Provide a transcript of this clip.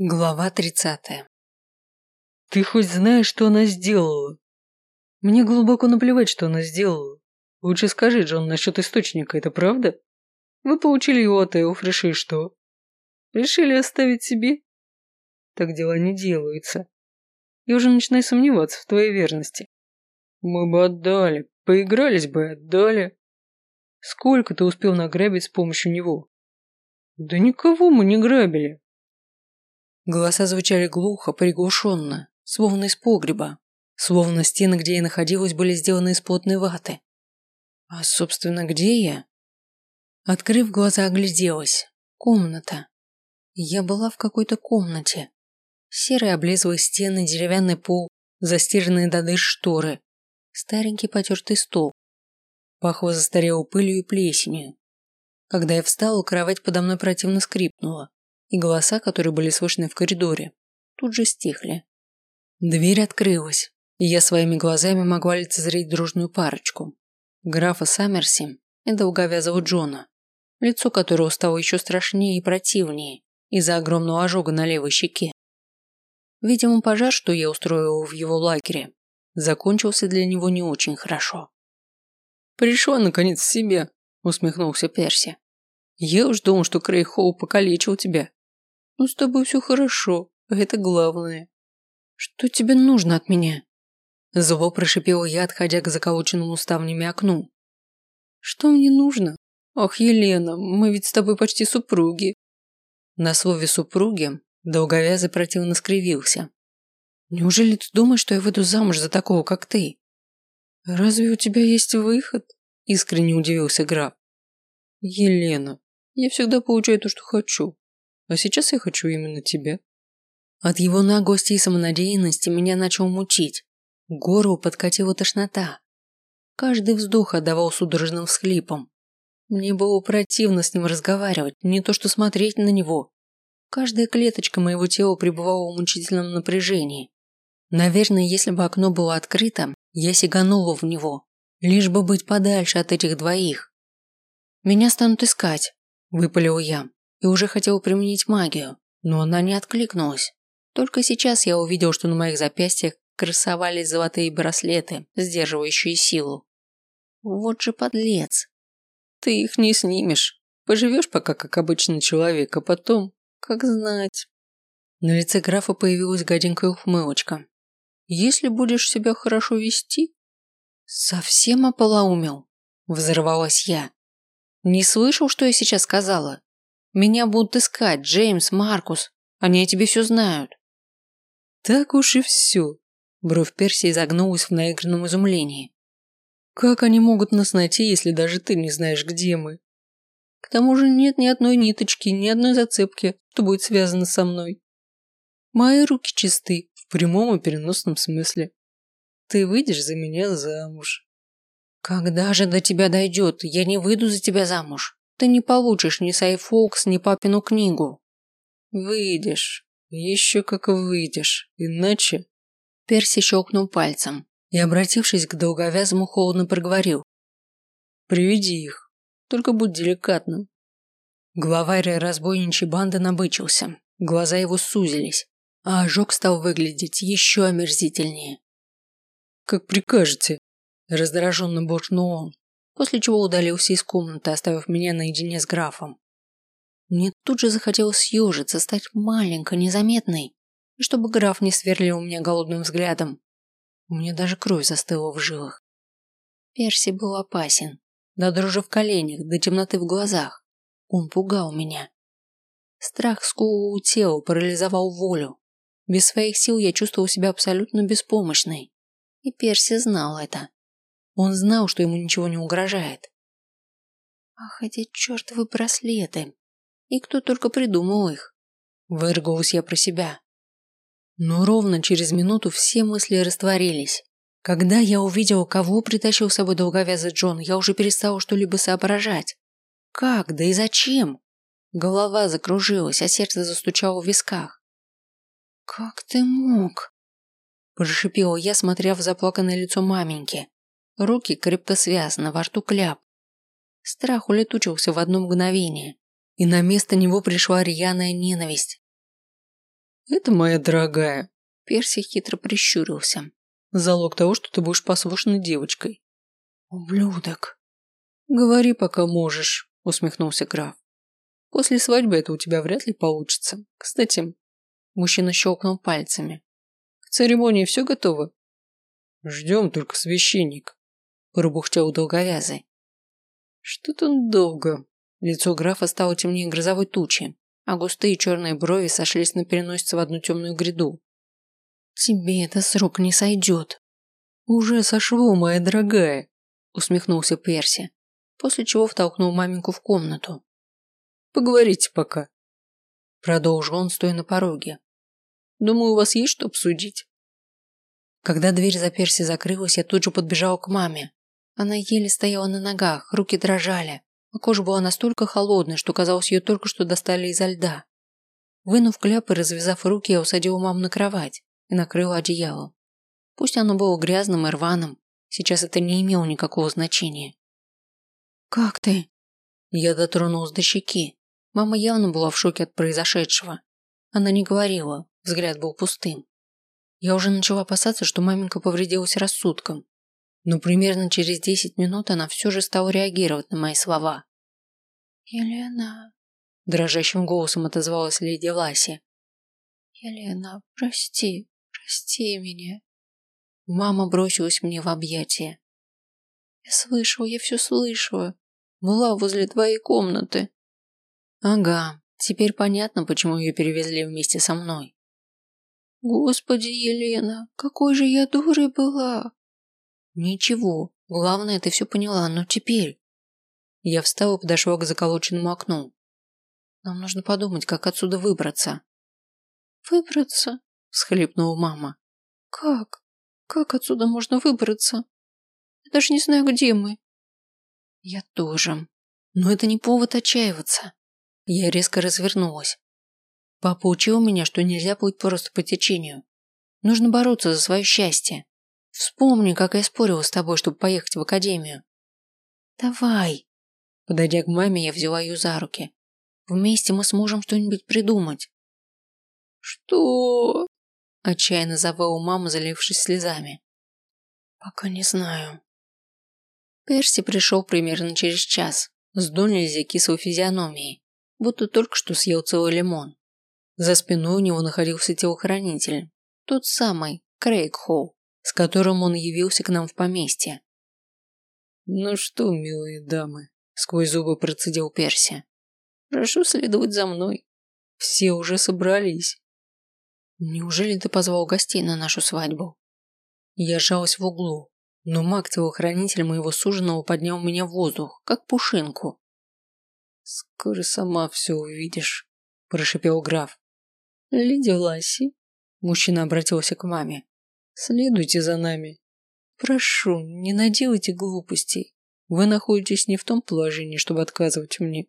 Глава тридцатая. Ты хоть знаешь, что она сделала? Мне глубоко наплевать, что она сделала. Лучше скажи, Джон, насчет источника, это правда? Вы получили его от Эофриша и что? Решили оставить себе? Так дела не делаются. Я уже начинаю сомневаться в твоей верности. Мы бы отдали, поигрались бы и отдали. Сколько ты успел награбить с помощью него? Да никого мы не грабили. Голоса звучали глухо, приглушенно, словно из погреба, словно стены, где я находилась, были сделаны из плотной ваты. А, собственно, где я? Открыв глаза, огляделась. Комната. Я была в какой-то комнате. Серые облезлые стены, деревянный пол, застиранные до дыр шторы, старенький потертый стол. Пахло застарелой пылью и плесенью. Когда я встала, кровать подо мной противно скрипнула и голоса, которые были слышны в коридоре, тут же стихли. Дверь открылась, и я своими глазами могла лицезреть дружную парочку. Графа Саммерси и долговязого Джона, лицо которого стало еще страшнее и противнее из-за огромного ожога на левой щеке. Видимо, пожар, что я устроила в его лагере, закончился для него не очень хорошо. «Пришла, наконец, в себя», – усмехнулся Перси. «Я уж думал, что Крей покалечил тебя. Ну, с тобой все хорошо, это главное. Что тебе нужно от меня? Зло прошипела я, отходя к заколоченному ставнями окну. Что мне нужно? Ах, Елена, мы ведь с тобой почти супруги. На слове «супруги» долговязый противно скривился. Неужели ты думаешь, что я выйду замуж за такого, как ты? Разве у тебя есть выход? Искренне удивился граф. Елена, я всегда получаю то, что хочу. А сейчас я хочу именно тебя. От его наглости и самонадеянности меня начал мучить. Горло подкатила тошнота. Каждый вздох отдавал судорожным всхлипом. Мне было противно с ним разговаривать, не то что смотреть на него. Каждая клеточка моего тела пребывала в мучительном напряжении. Наверное, если бы окно было открыто, я сиганула в него, лишь бы быть подальше от этих двоих. «Меня станут искать», – выпалил я и уже хотел применить магию, но она не откликнулась. Только сейчас я увидел, что на моих запястьях красовались золотые браслеты, сдерживающие силу. Вот же подлец. Ты их не снимешь. Поживешь пока как обычный человек, а потом, как знать. На лице графа появилась гаденькая ухмылочка. Если будешь себя хорошо вести... Совсем ополоумел, взорвалась я. Не слышал, что я сейчас сказала? Меня будут искать Джеймс, Маркус. Они о тебе все знают. Так уж и все. Бровь Перси изогнулась в наигранном изумлении. Как они могут нас найти, если даже ты не знаешь, где мы? К тому же нет ни одной ниточки, ни одной зацепки, что будет связано со мной. Мои руки чисты, в прямом и переносном смысле. Ты выйдешь за меня замуж. Когда же до тебя дойдет? Я не выйду за тебя замуж. Ты не получишь ни Сайфокс, ни папину книгу. Выйдешь. Еще как выйдешь. Иначе... Перси щелкнул пальцем и, обратившись к долговязому, холодно проговорил. «Приведи их. Только будь деликатным». Главарь разбойничьей банды набычился. Глаза его сузились, а ожог стал выглядеть еще омерзительнее. «Как прикажете», – раздраженно буркнул он после чего удалился из комнаты, оставив меня наедине с графом. Мне тут же захотелось съежиться, стать маленькой, незаметной, и чтобы граф не сверлил меня голодным взглядом. У меня даже кровь застыла в жилах. Перси был опасен, до дрожи в коленях, до темноты в глазах. Он пугал меня. Страх сковывал тело, парализовал волю. Без своих сил я чувствовал себя абсолютно беспомощной. И Перси знал это. Он знал, что ему ничего не угрожает. Ах, эти чертовы браслеты. И кто только придумал их. Выргалась я про себя. Но ровно через минуту все мысли растворились. Когда я увидела, кого притащил с собой долговязый Джон, я уже перестала что-либо соображать. Как, да и зачем? Голова закружилась, а сердце застучало в висках. «Как ты мог?» Прошипела я, смотря в заплаканное лицо маменьки. Руки крепко связаны, во рту кляп. Страх улетучился в одно мгновение, и на место него пришла рьяная ненависть. Это моя дорогая. Перси хитро прищурился. Залог того, что ты будешь послушной девочкой. Ублюдок. Говори, пока можешь, усмехнулся граф. После свадьбы это у тебя вряд ли получится. Кстати, мужчина щелкнул пальцами. К церемонии все готово? Ждем только священник, пробухтел долговязый. Что-то он долго. Лицо графа стало темнее грозовой тучи, а густые черные брови сошлись на переносице в одну темную гряду. Тебе это срок не сойдет. Уже сошло, моя дорогая, усмехнулся Перси, после чего втолкнул маменьку в комнату. Поговорите пока. Продолжил он, стоя на пороге. Думаю, у вас есть что обсудить. Когда дверь за Перси закрылась, я тут же подбежала к маме. Она еле стояла на ногах, руки дрожали, а кожа была настолько холодной, что казалось, ее только что достали изо льда. Вынув кляп и развязав руки, я усадила маму на кровать и накрыла одеялом. Пусть оно было грязным и рваным, сейчас это не имело никакого значения. «Как ты?» Я дотронулась до щеки. Мама явно была в шоке от произошедшего. Она не говорила, взгляд был пустым. Я уже начала опасаться, что маменька повредилась рассудком. Но примерно через десять минут она все же стала реагировать на мои слова. «Елена...» – дрожащим голосом отозвалась леди Ласи. «Елена, прости, прости меня». Мама бросилась мне в объятия. «Я слышала, я все слышала. Была возле твоей комнаты». «Ага, теперь понятно, почему ее перевезли вместе со мной». «Господи, Елена, какой же я дурой была!» «Ничего, главное, ты все поняла, но теперь...» Я встала и подошла к заколоченному окну. «Нам нужно подумать, как отсюда выбраться». «Выбраться?» – всхлипнула мама. «Как? Как отсюда можно выбраться? Я даже не знаю, где мы». «Я тоже. Но это не повод отчаиваться». Я резко развернулась. Папа учил меня, что нельзя плыть просто по течению. Нужно бороться за свое счастье. Вспомни, как я спорила с тобой, чтобы поехать в академию. Давай. Подойдя к маме, я взяла ее за руки. Вместе мы сможем что-нибудь придумать. Что? Отчаянно завыла мама, залившись слезами. Пока не знаю. Перси пришел примерно через час, с до нельзя кислой физиономией, будто только что съел целый лимон. За спиной у него находился телохранитель, тот самый, Крейг Холл, с которым он явился к нам в поместье. «Ну что, милые дамы», – сквозь зубы процедил Перси. «Прошу следовать за мной. Все уже собрались». «Неужели ты позвал гостей на нашу свадьбу?» Я сжалась в углу, но маг-телохранитель моего суженого поднял меня в воздух, как пушинку. «Скоро сама все увидишь», – прошепел граф. «Леди Ласси», – мужчина обратился к маме, – «следуйте за нами. Прошу, не наделайте глупостей. Вы находитесь не в том положении, чтобы отказывать мне».